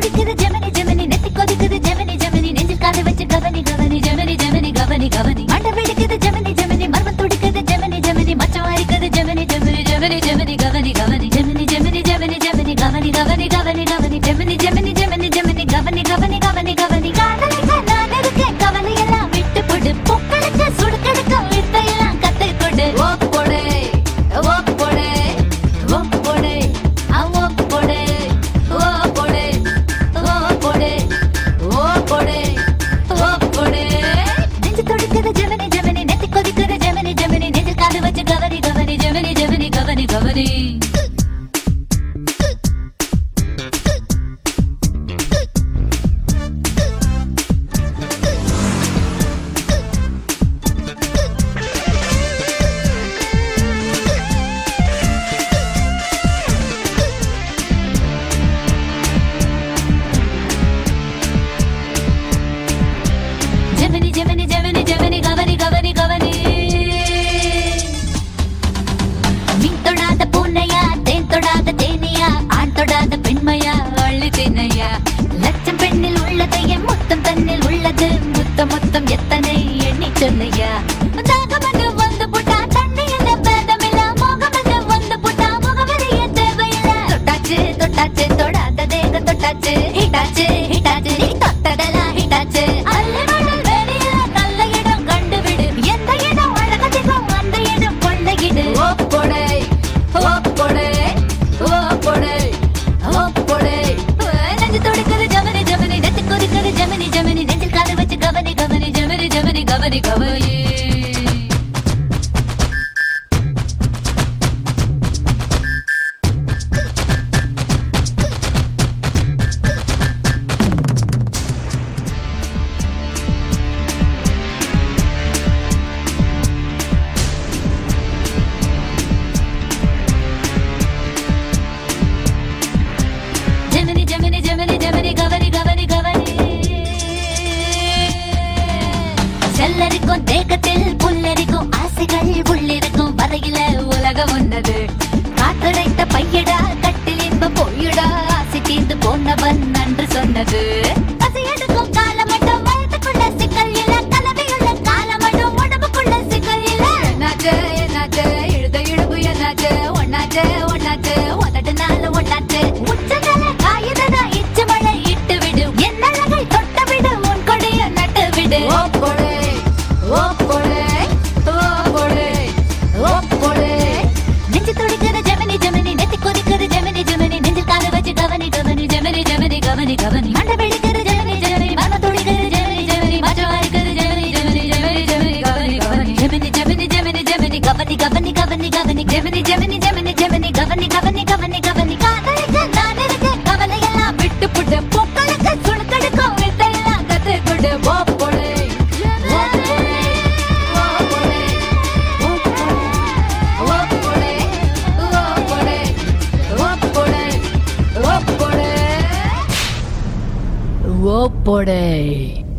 to get a தொட்டாச்சு தொடாத தேக தொட்டாச்சு. cavalier. கல்லரிக்கும் தேக்கத்தில் புல்லரிக்கும் ஆசைகள் உள்ளிருக்கும் வரையில உலகம் உன்னது. காத்தடைத்த பையடா கட்டில் இன்ப போயிடா ஆசை தீர்ந்து போனவன் நன்று சொன்னது. Oh, for it. Top por ahí.